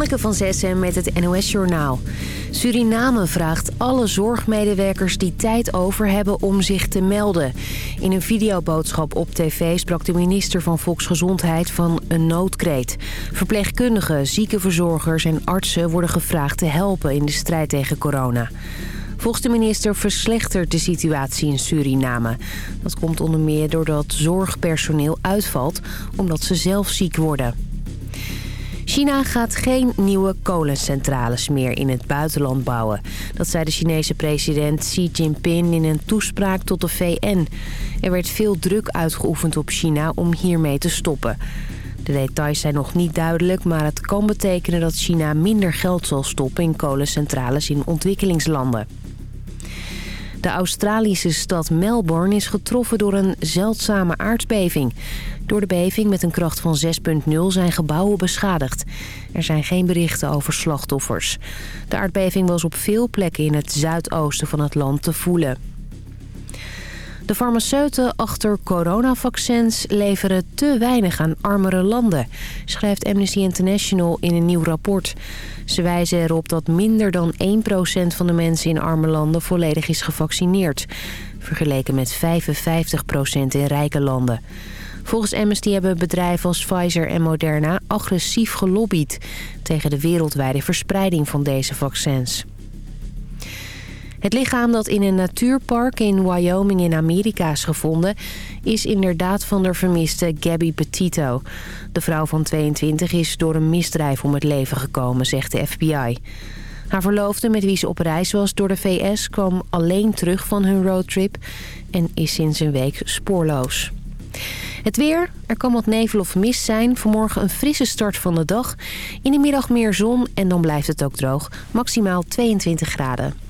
Hanneke van Zessen met het NOS-journaal. Suriname vraagt alle zorgmedewerkers die tijd over hebben om zich te melden. In een videoboodschap op tv sprak de minister van Volksgezondheid van een noodkreet. Verpleegkundigen, ziekenverzorgers en artsen worden gevraagd te helpen in de strijd tegen corona. Volgens de minister verslechtert de situatie in Suriname. Dat komt onder meer doordat zorgpersoneel uitvalt omdat ze zelf ziek worden. China gaat geen nieuwe kolencentrales meer in het buitenland bouwen. Dat zei de Chinese president Xi Jinping in een toespraak tot de VN. Er werd veel druk uitgeoefend op China om hiermee te stoppen. De details zijn nog niet duidelijk, maar het kan betekenen dat China minder geld zal stoppen in kolencentrales in ontwikkelingslanden. De Australische stad Melbourne is getroffen door een zeldzame aardbeving. Door de beving met een kracht van 6,0 zijn gebouwen beschadigd. Er zijn geen berichten over slachtoffers. De aardbeving was op veel plekken in het zuidoosten van het land te voelen. De farmaceuten achter coronavaccins leveren te weinig aan armere landen, schrijft Amnesty International in een nieuw rapport. Ze wijzen erop dat minder dan 1% van de mensen in arme landen volledig is gevaccineerd, vergeleken met 55% in rijke landen. Volgens Amnesty hebben bedrijven als Pfizer en Moderna agressief gelobbyd tegen de wereldwijde verspreiding van deze vaccins. Het lichaam dat in een natuurpark in Wyoming in Amerika is gevonden... is inderdaad van de vermiste Gabby Petito. De vrouw van 22 is door een misdrijf om het leven gekomen, zegt de FBI. Haar verloofde, met wie ze op reis was door de VS... kwam alleen terug van hun roadtrip en is sinds een week spoorloos. Het weer, er kan wat nevel of mist zijn. Vanmorgen een frisse start van de dag. In de middag meer zon en dan blijft het ook droog. Maximaal 22 graden.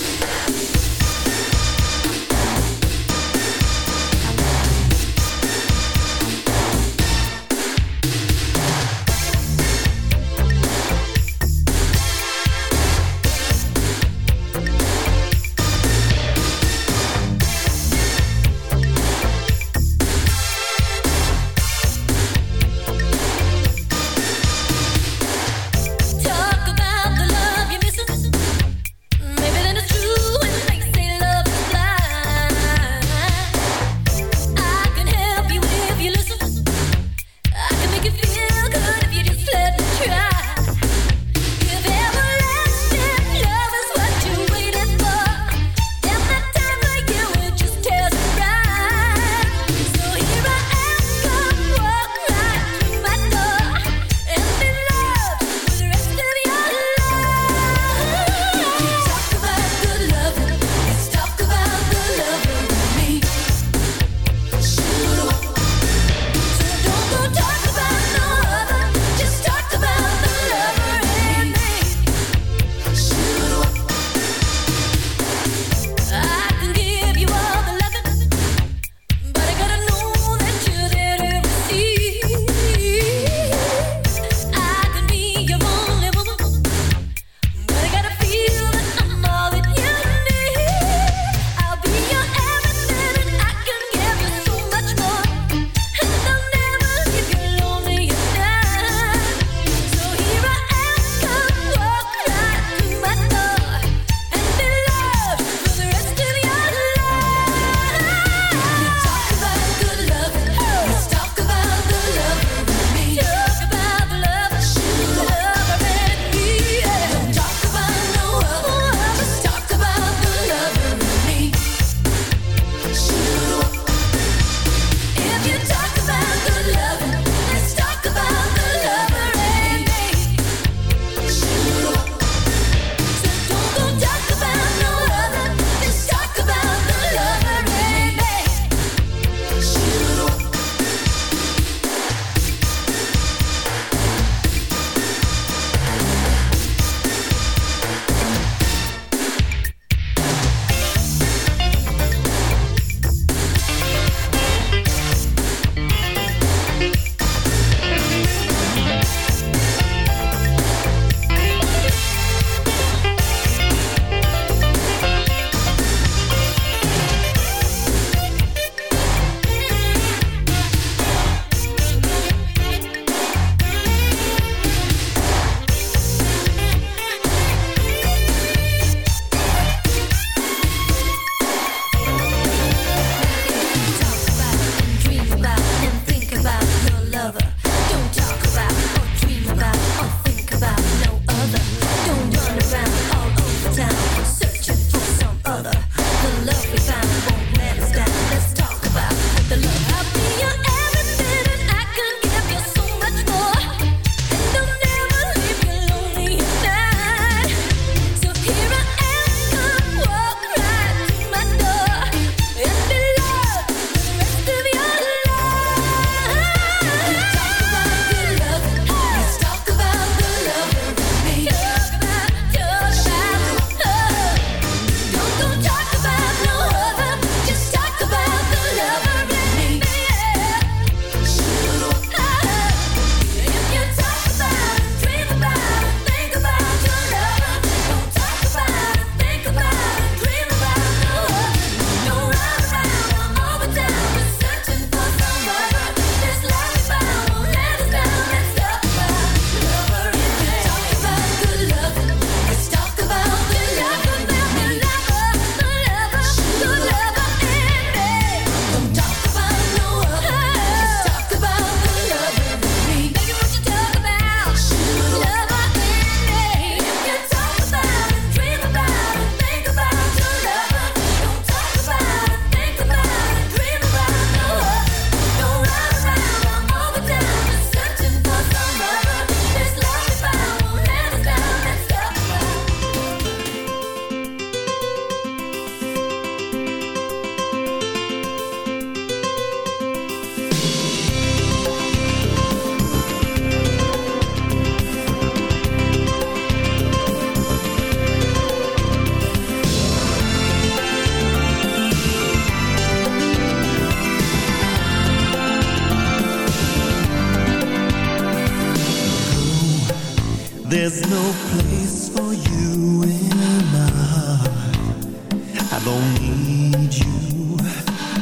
don't need you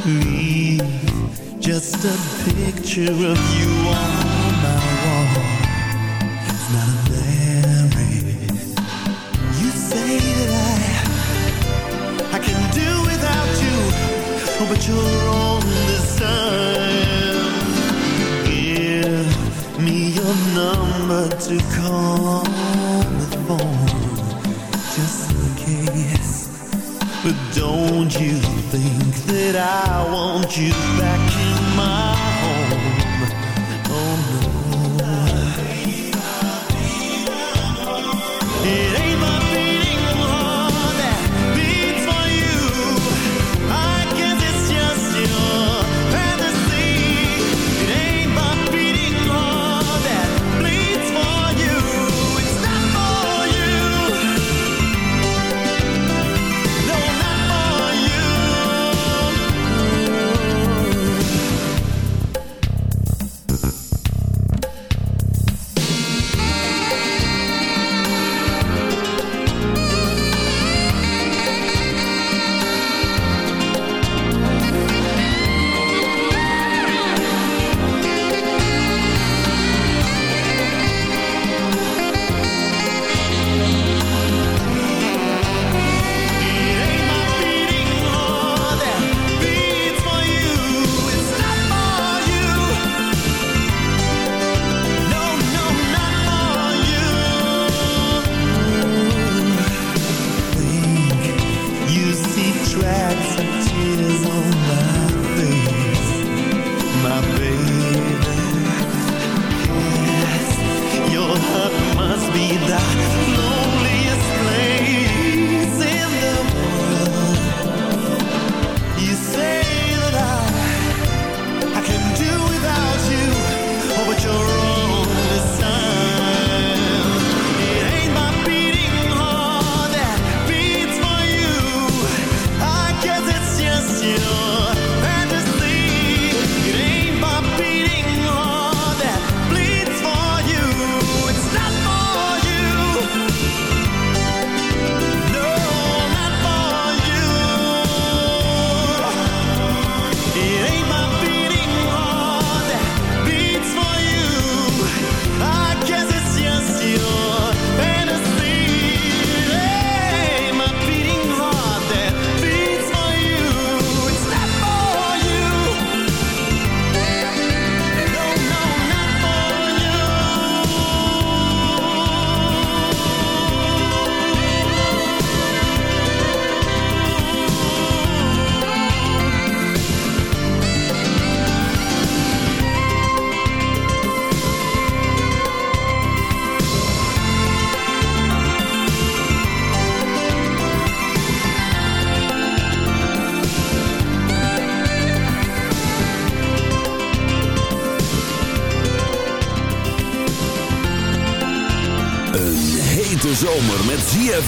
Leave just a picture of you on my wall. It's not a memory. You say that I, I can do without you. Oh, But you're wrong this time Give me your number to call. that I want you back.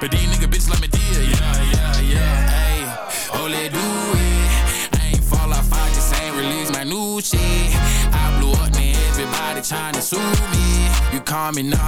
But these nigga bitches like me dear, yeah only do it. I ain't fall off, I just ain't release my new shit. I blew up, man, everybody trying to sue me. You call me Nas,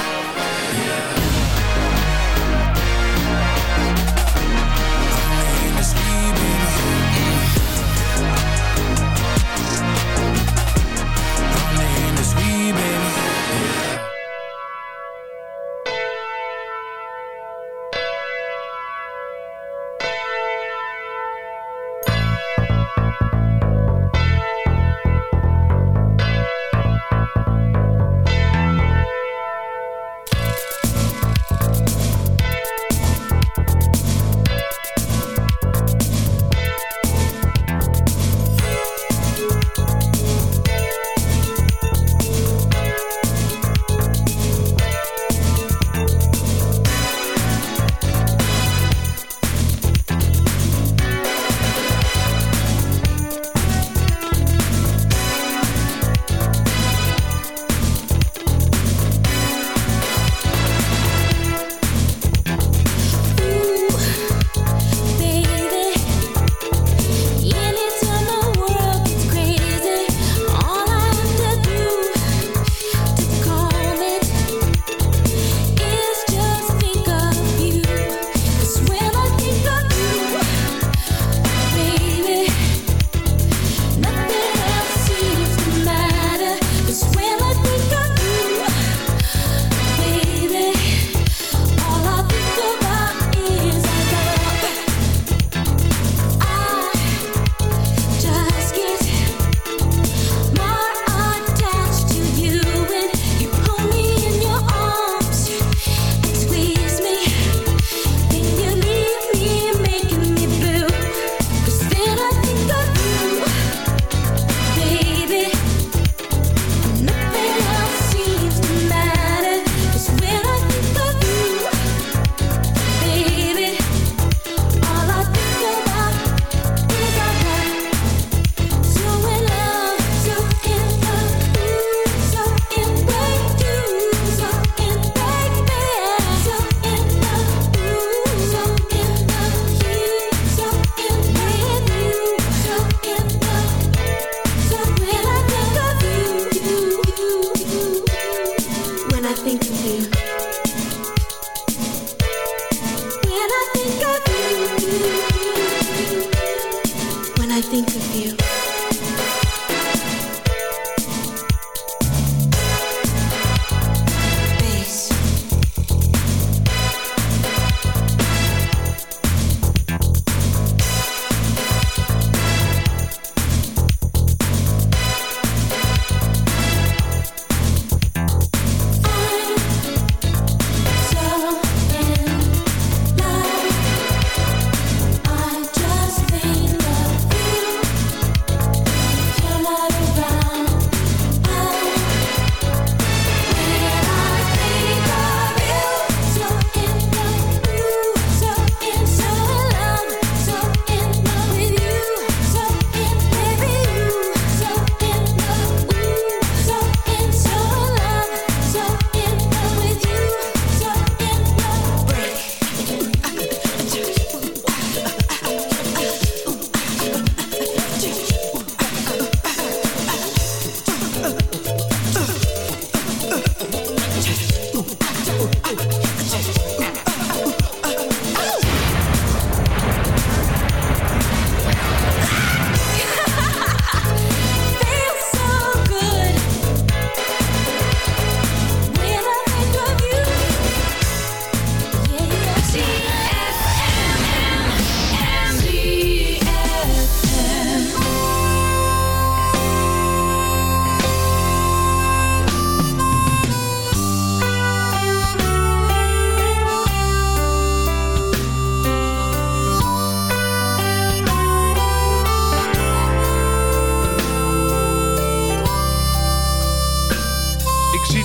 I think of you.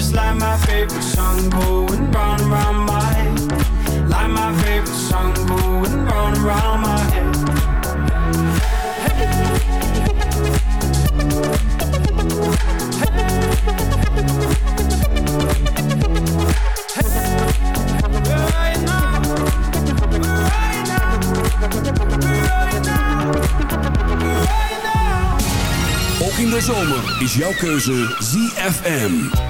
just like my favorite song going round and round my head. Like my favorite song going round and round my head. Ook in de zomer is jouw keuze ZFM.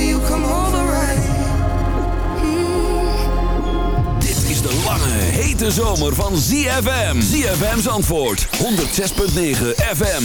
you come right. Hmm. Dit is de lange, hete zomer van ZFM. ZFM's antwoord, 106.9 FM.